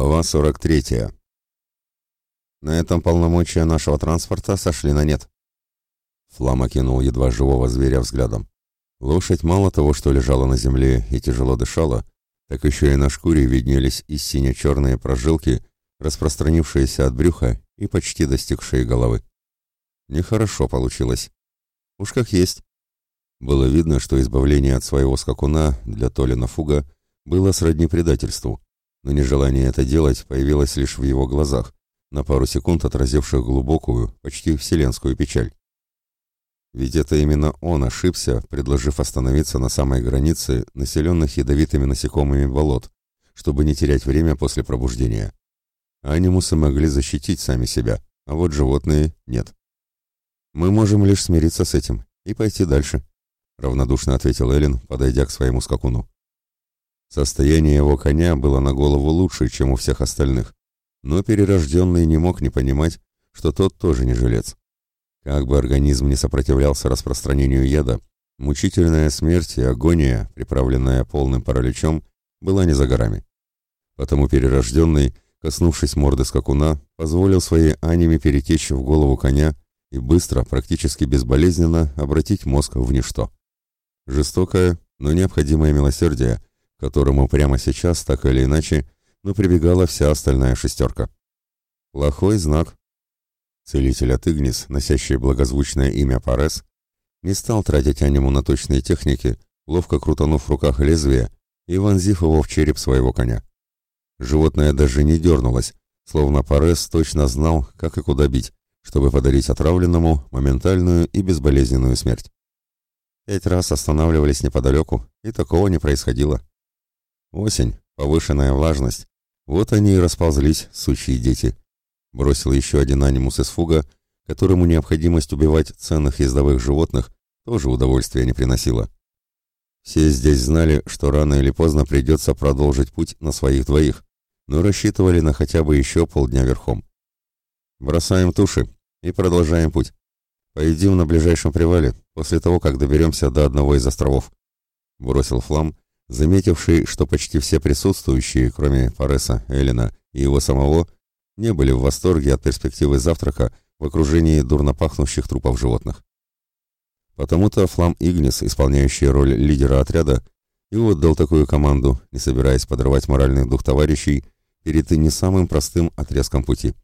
Глава 43. На этом полномочия нашего транспорта сошли на нет. Флам окинул едва живого зверя взглядом. Лошадь мало того, что лежала на земле и тяжело дышала, так еще и на шкуре виднелись и сине-черные прожилки, распространившиеся от брюха и почти достигшие головы. Нехорошо получилось. Уж как есть. Было видно, что избавление от своего скакуна для Толина Фуга было сродни предательству но нежелание это делать появилось лишь в его глазах, на пару секунд отразивших глубокую, почти вселенскую печаль. Ведь это именно он ошибся, предложив остановиться на самой границе населенных ядовитыми насекомыми болот, чтобы не терять время после пробуждения. Анимусы могли защитить сами себя, а вот животные нет. «Мы можем лишь смириться с этим и пойти дальше», — равнодушно ответил Эллен, подойдя к своему скакуну. Состояние его коня было на голову лучше, чем у всех остальных, но перерожденный не мог не понимать, что тот тоже не жилец. Как бы организм не сопротивлялся распространению яда, мучительная смерть и агония, приправленная полным параличом, была не за горами. Потому перерожденный, коснувшись морды скакуна, позволил своей аниме перетечь в голову коня и быстро, практически безболезненно обратить мозг в ничто. Жестокое, но необходимое милосердие – которому прямо сейчас, так или иначе, но прибегала вся остальная шестерка. Плохой знак. Целитель от Игнис, носящий благозвучное имя Парес, не стал тратить аниму на точные техники, ловко крутанув в руках лезвие и вонзив его в череп своего коня. Животное даже не дернулось, словно Парес точно знал, как и куда бить, чтобы подарить отравленному моментальную и безболезненную смерть. Пять раз останавливались неподалеку, и такого не происходило. Осень, повышенная влажность. Вот они и расползлись, сучьи дети. Бросил еще один анимус из фуга, которому необходимость убивать ценных ездовых животных тоже удовольствия не приносила. Все здесь знали, что рано или поздно придется продолжить путь на своих двоих, но рассчитывали на хотя бы еще полдня верхом. Бросаем туши и продолжаем путь. Поедим на ближайшем привале, после того, как доберемся до одного из островов. Бросил Флам, заметивший, что почти все присутствующие, кроме Фареса, Эллина и его самого, не были в восторге от перспективы завтрака в окружении дурно пахнущих трупов животных. Потому-то Флам Игнис, исполняющий роль лидера отряда, и отдал такую команду, не собираясь подрывать моральный дух товарищей перед не самым простым отрезком пути.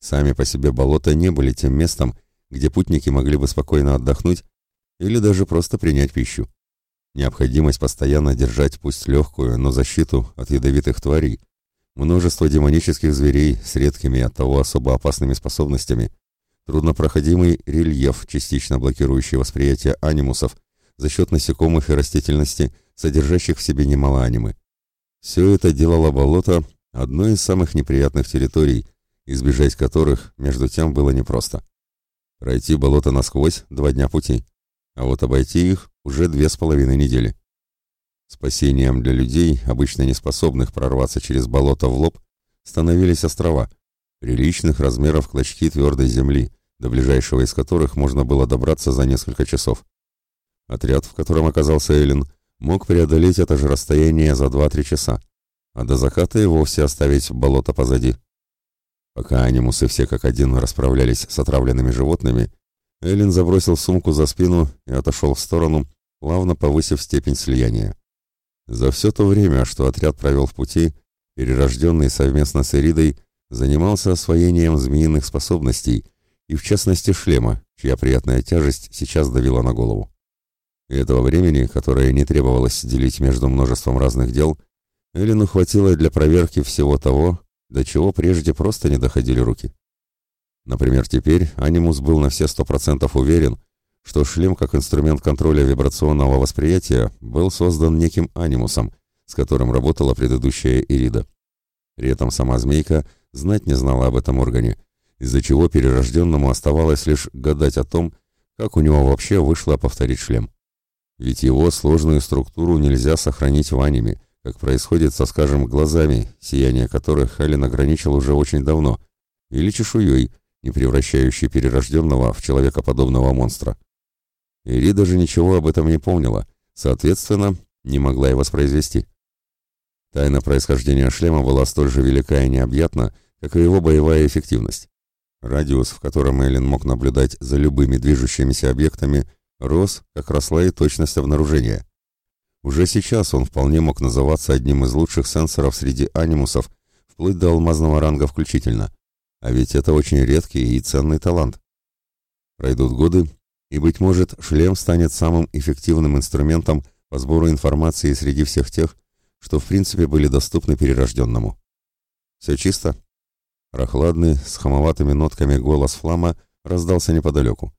Сами по себе болота не были тем местом, где путники могли бы спокойно отдохнуть или даже просто принять пищу. Необходимость постоянно держать пусть легкую, но защиту от ядовитых тварей, множество демонических зверей с редкими от того особо опасными способностями, труднопроходимый рельеф, частично блокирующий восприятие анимусов за счет насекомых и растительности, содержащих в себе немало анимы. Все это делало болото одной из самых неприятных территорий, избежать которых, между тем, было непросто. Пройти болото насквозь – два дня пути а вот обойти их уже две с половиной недели. Спасением для людей, обычно не способных прорваться через болото в лоб, становились острова, приличных размеров клочки твердой земли, до ближайшего из которых можно было добраться за несколько часов. Отряд, в котором оказался Эллен, мог преодолеть это же расстояние за 2-3 часа, а до заката и вовсе оставить болото позади. Пока анимусы все как один расправлялись с отравленными животными, Эллен забросил сумку за спину и отошел в сторону, плавно повысив степень слияния. За все то время, что отряд провел в пути, перерожденный совместно с Эридой занимался освоением змеиных способностей и, в частности, шлема, чья приятная тяжесть сейчас давила на голову. И этого времени, которое не требовалось делить между множеством разных дел, Эллену хватило для проверки всего того, до чего прежде просто не доходили руки. Например, теперь Анимус был на все сто процентов уверен, что шлем как инструмент контроля вибрационного восприятия был создан неким Анимусом, с которым работала предыдущая Ирида. При этом сама змейка знать не знала об этом органе, из-за чего перерожденному оставалось лишь гадать о том, как у него вообще вышло повторить шлем. Ведь его сложную структуру нельзя сохранить в аниме, как происходит со, скажем, глазами, сияние которых Хелен ограничил уже очень давно, или чешуей, не превращающий перерожденного в человекоподобного монстра. Ири даже ничего об этом не помнила, соответственно, не могла и воспроизвести. Тайна происхождения шлема была столь же велика и необъятна, как и его боевая эффективность. Радиус, в котором Эллен мог наблюдать за любыми движущимися объектами, рос, как росла и точность обнаружения. Уже сейчас он вполне мог называться одним из лучших сенсоров среди анимусов, вплоть до алмазного ранга включительно. А ведь это очень редкий и ценный талант. Пройдут годы, и, быть может, шлем станет самым эффективным инструментом по сбору информации среди всех тех, что в принципе были доступны перерожденному. «Все чисто?» Прохладный, с хамоватыми нотками голос Флама раздался неподалеку.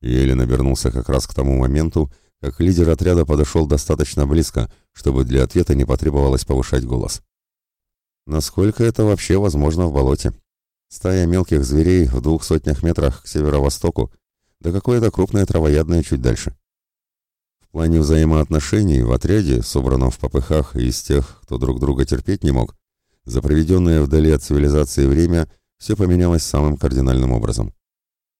Елен обернулся как раз к тому моменту, как лидер отряда подошел достаточно близко, чтобы для ответа не потребовалось повышать голос. Насколько это вообще возможно в болоте? Стая мелких зверей в двух сотнях метрах к северо-востоку, да какое-то крупное травоядное чуть дальше. В плане взаимоотношений в отряде, собранном в попыхах из тех, кто друг друга терпеть не мог, за проведенное вдали от цивилизации время все поменялось самым кардинальным образом.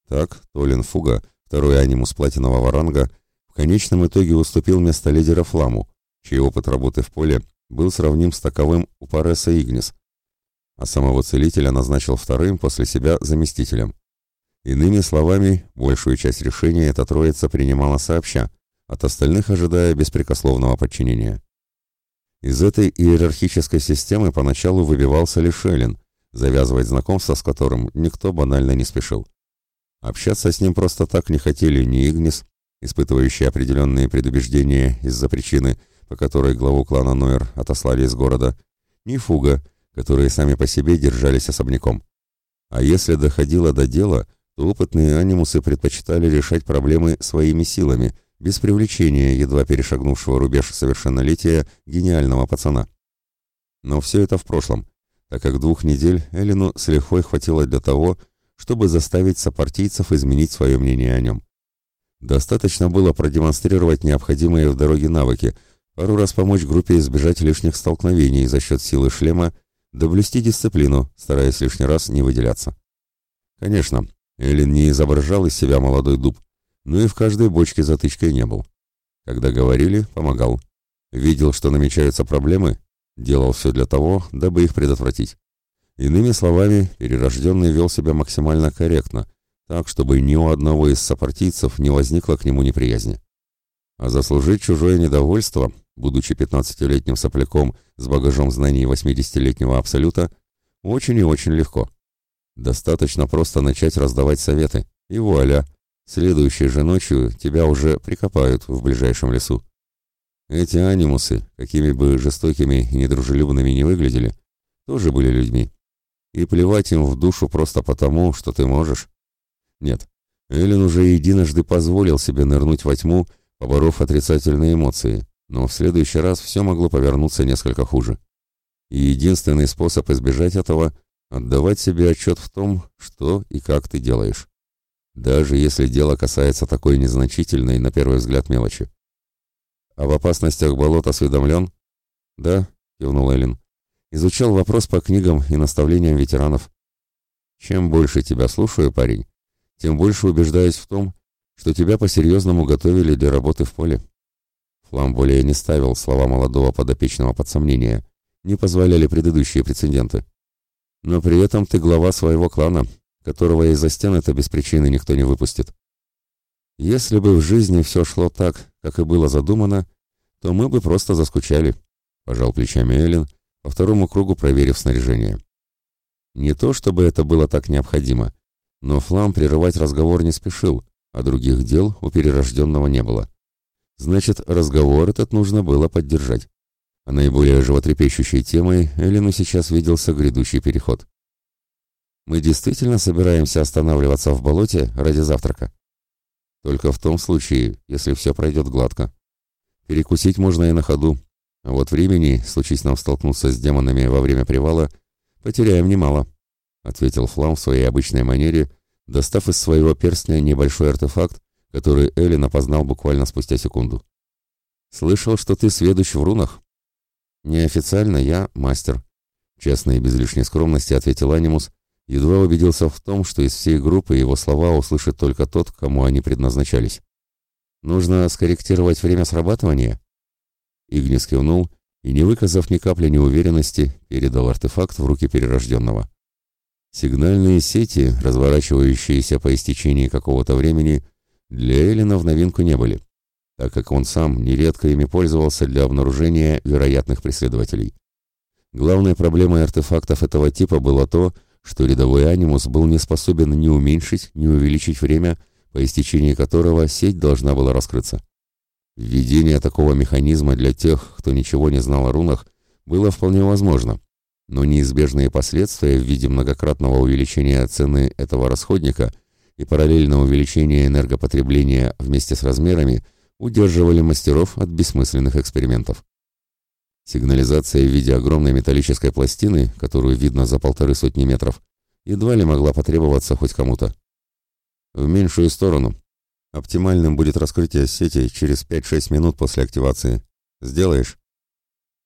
Так, Толин Фуга, второй анимус платинового ранга, в конечном итоге уступил место лидера Фламу, чей опыт работы в поле был сравним с таковым у Пареса Игнис, а самого целителя назначил вторым после себя заместителем. Иными словами, большую часть решения эта троица принимала сообща, от остальных ожидая беспрекословного подчинения. Из этой иерархической системы поначалу выбивался лишь Эллен, завязывать знакомство с которым никто банально не спешил. Общаться с ним просто так не хотели ни Игнис, испытывающий определенные предубеждения из-за причины, по которой главу клана Нойер отослали из города, ни Фуга, которые сами по себе держались особняком. А если доходило до дела, то опытные анимусы предпочитали решать проблемы своими силами – без привлечения едва перешагнувшего рубеж совершеннолетия гениального пацана. Но все это в прошлом, так как двух недель Эллину с лихвой хватило для того, чтобы заставить сопартийцев изменить свое мнение о нем. Достаточно было продемонстрировать необходимые в дороге навыки, пару раз помочь группе избежать лишних столкновений за счет силы шлема, доблюсти дисциплину, стараясь лишний раз не выделяться. Конечно, Эллин не изображал из себя молодой дуб, но и в каждой бочке затычкой не был. Когда говорили, помогал. Видел, что намечаются проблемы, делал все для того, дабы их предотвратить. Иными словами, перерожденный вел себя максимально корректно, так, чтобы ни у одного из сопартийцев не возникло к нему неприязни. А заслужить чужое недовольство, будучи 15-летним сопляком с багажом знаний 80-летнего абсолюта, очень и очень легко. Достаточно просто начать раздавать советы, и вуаля, Следующей же ночью тебя уже прикопают в ближайшем лесу. Эти анимусы, какими бы жестокими и недружелюбными не выглядели, тоже были людьми. И плевать им в душу просто потому, что ты можешь. Нет, Эллен уже единожды позволил себе нырнуть во тьму, поборов отрицательные эмоции, но в следующий раз все могло повернуться несколько хуже. И единственный способ избежать этого — отдавать себе отчет в том, что и как ты делаешь даже если дело касается такой незначительной, на первый взгляд, мелочи. «Об опасностях болот осведомлен?» «Да», — кивнул Эллин. «Изучал вопрос по книгам и наставлениям ветеранов. Чем больше тебя слушаю, парень, тем больше убеждаюсь в том, что тебя по-серьезному готовили для работы в поле». Флам более не ставил слова молодого подопечного под сомнение, не позволяли предыдущие прецеденты. «Но при этом ты глава своего клана, которого из-за стен это без причины никто не выпустит. Если бы в жизни все шло так, как и было задумано, то мы бы просто заскучали, пожал плечами Эллен, по второму кругу проверив снаряжение. Не то чтобы это было так необходимо, но Флам прерывать разговор не спешил, а других дел у перерожденного не было. Значит, разговор этот нужно было поддержать. А наиболее животрепещущей темой Эллину сейчас виделся грядущий переход. Мы действительно собираемся останавливаться в болоте ради завтрака? Только в том случае, если все пройдет гладко. Перекусить можно и на ходу. А вот времени, случись нам столкнуться с демонами во время привала, потеряем немало, — ответил Флам в своей обычной манере, достав из своего перстня небольшой артефакт, который Эллен опознал буквально спустя секунду. «Слышал, что ты сведущ в рунах?» «Неофициально я мастер», — честно и без лишней скромности ответил Анимус, едва убедился в том, что из всей группы его слова услышит только тот, кому они предназначались. «Нужно скорректировать время срабатывания?» Игнис кивнул, и, не выказав ни капли неуверенности, передал артефакт в руки перерожденного. Сигнальные сети, разворачивающиеся по истечении какого-то времени, для Эллина в новинку не были, так как он сам нередко ими пользовался для обнаружения вероятных преследователей. Главной проблемой артефактов этого типа было то, что рядовой анимус был не способен ни уменьшить, ни увеличить время, по истечении которого сеть должна была раскрыться. Введение такого механизма для тех, кто ничего не знал о рунах, было вполне возможно, но неизбежные последствия в виде многократного увеличения цены этого расходника и параллельно увеличения энергопотребления вместе с размерами удерживали мастеров от бессмысленных экспериментов. Сигнализация в виде огромной металлической пластины, которую видно за полторы сотни метров, едва ли могла потребоваться хоть кому-то. В меньшую сторону. Оптимальным будет раскрытие сети через 5-6 минут после активации. Сделаешь?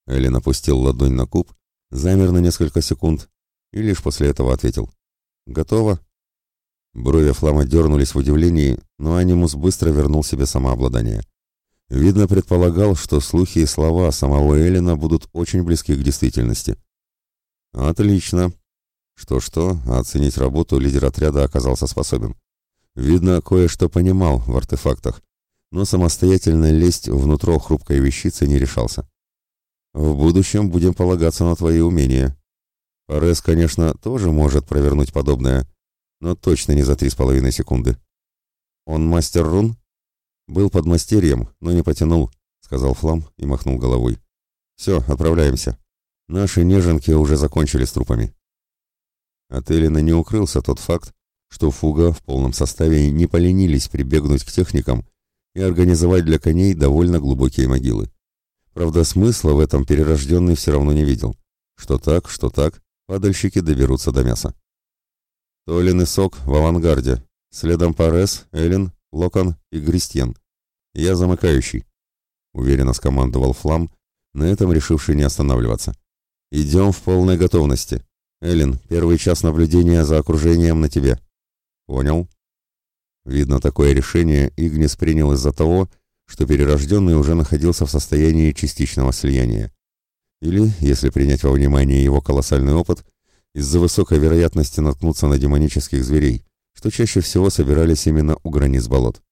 Эллен опустил ладонь на куб, замер на несколько секунд и лишь после этого ответил. «Готово?» Брови Флама дернулись в удивлении, но Анимус быстро вернул себе самообладание. Видно, предполагал, что слухи и слова самого Эллина будут очень близки к действительности. Отлично. Что-что, оценить работу лидер отряда оказался способен. Видно, кое-что понимал в артефактах, но самостоятельно лезть внутрь хрупкой вещицы не решался. В будущем будем полагаться на твои умения. Парес, конечно, тоже может провернуть подобное, но точно не за три с половиной секунды. Он мастер рун? «Был под мастерьем, но не потянул», — сказал Флам и махнул головой. «Все, отправляемся. Наши неженки уже закончили с трупами». От Эллина не укрылся тот факт, что Фуга в полном составе не поленились прибегнуть к техникам и организовать для коней довольно глубокие могилы. Правда, смысла в этом перерожденный все равно не видел. Что так, что так, падальщики доберутся до мяса. Толин и Сок в авангарде, следом Парес, Эллен, Локон и Гристьен. «Я замыкающий», — уверенно скомандовал Флам, на этом решивший не останавливаться. «Идем в полной готовности. Эллен, первый час наблюдения за окружением на тебе». «Понял». Видно, такое решение Игнис принял из-за того, что перерожденный уже находился в состоянии частичного слияния. Или, если принять во внимание его колоссальный опыт, из-за высокой вероятности наткнуться на демонических зверей, что чаще всего собирались именно у границ болот.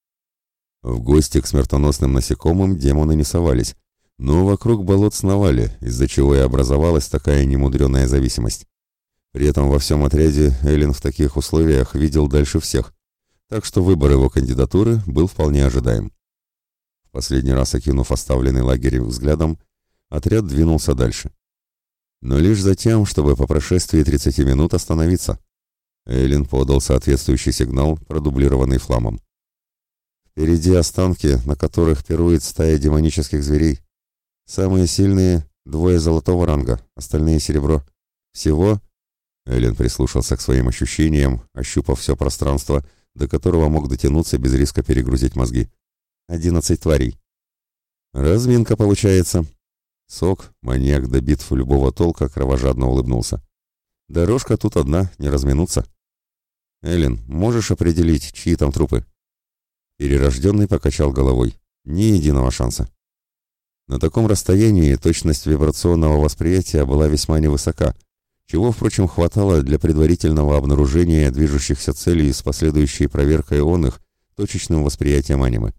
В гости к смертоносным насекомым демоны не совались, но вокруг болот сновали, из-за чего и образовалась такая немудреная зависимость. При этом во всем отряде Эллен в таких условиях видел дальше всех, так что выбор его кандидатуры был вполне ожидаем. Последний раз окинув оставленный лагерь взглядом, отряд двинулся дальше. Но лишь за тем, чтобы по прошествии 30 минут остановиться. Эллен подал соответствующий сигнал, продублированный фламом. Впереди останки, на которых пирует стая демонических зверей. Самые сильные — двое золотого ранга, остальные — серебро. Всего... Эллен прислушался к своим ощущениям, ощупав все пространство, до которого мог дотянуться без риска перегрузить мозги. Одиннадцать тварей. Разминка получается. Сок, маньяк до битв любого толка, кровожадно улыбнулся. Дорожка тут одна, не разминуться. Эллен, можешь определить, чьи там трупы? Перерожденный покачал головой. Ни единого шанса. На таком расстоянии точность вибрационного восприятия была весьма невысока, чего, впрочем, хватало для предварительного обнаружения движущихся целей с последующей проверкой он их точечным восприятием анимы.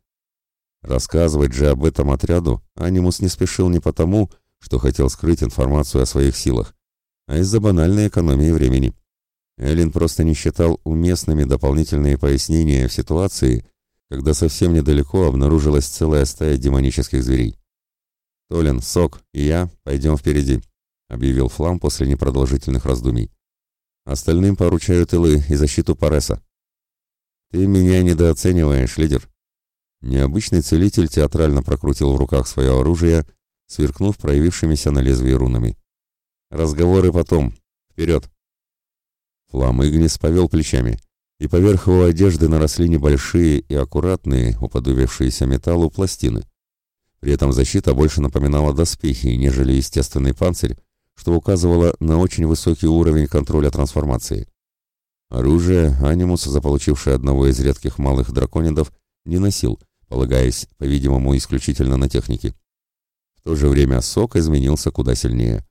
Рассказывать же об этом отряду Анимус не спешил не потому, что хотел скрыть информацию о своих силах, а из-за банальной экономии времени. Эллин просто не считал уместными дополнительные пояснения в ситуации, когда совсем недалеко обнаружилась целая стая демонических зверей. «Толин, Сок и я пойдем впереди», — объявил Флам после непродолжительных раздумий. «Остальным поручаю тылы и защиту Пареса». «Ты меня недооцениваешь, лидер». Необычный целитель театрально прокрутил в руках свое оружие, сверкнув проявившимися на лезвии рунами. «Разговоры потом. Вперед!» Флам Игнис повел плечами и поверх его одежды наросли небольшие и аккуратные, уподобившиеся металлу, пластины. При этом защита больше напоминала доспехи, нежели естественный панцирь, что указывало на очень высокий уровень контроля трансформации. Оружие Анимус, заполучивший одного из редких малых драконидов, не носил, полагаясь, по-видимому, исключительно на технике. В то же время сок изменился куда сильнее.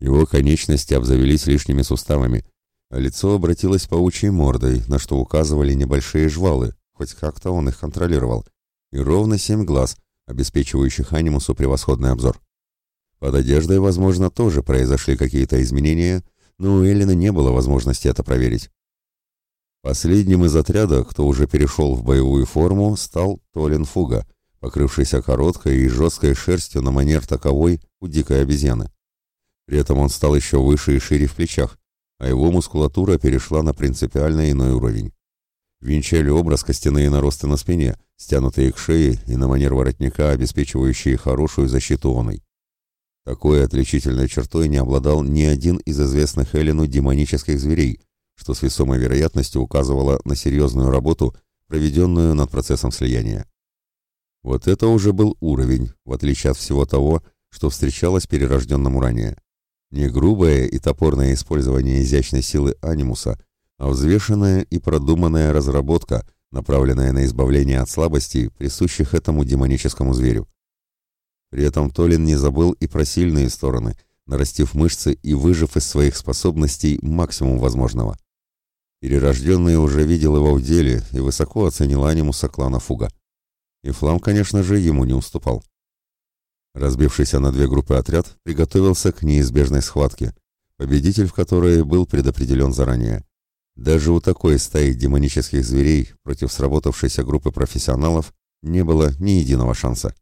Его конечности обзавелись лишними суставами, а лицо обратилось паучьей мордой, на что указывали небольшие жвалы, хоть как-то он их контролировал, и ровно семь глаз, обеспечивающих анимусу превосходный обзор. Под одеждой, возможно, тоже произошли какие-то изменения, но у Эллина не было возможности это проверить. Последним из отряда, кто уже перешел в боевую форму, стал Толин Фуга, покрывшийся короткой и жесткой шерстью на манер таковой у дикой обезьяны. При этом он стал еще выше и шире в плечах, а его мускулатура перешла на принципиально иной уровень. Венчали образ костяные наросты на спине, стянутые к шее и на манер воротника, обеспечивающие хорошую защиту оной. Такой отличительной чертой не обладал ни один из известных Эллину демонических зверей, что с весомой вероятностью указывало на серьезную работу, проведенную над процессом слияния. Вот это уже был уровень, в отличие от всего того, что встречалось перерожденному ранее. Не грубое и топорное использование изящной силы анимуса, а взвешенная и продуманная разработка, направленная на избавление от слабостей, присущих этому демоническому зверю. При этом Толин не забыл и про сильные стороны, нарастив мышцы и выжив из своих способностей максимум возможного. Перерожденный уже видел его в деле и высоко оценил анимуса клана Фуга. И Флам, конечно же, ему не уступал. Разбившийся на две группы отряд приготовился к неизбежной схватке, победитель в которой был предопределен заранее. Даже у такой стаи демонических зверей против сработавшейся группы профессионалов не было ни единого шанса.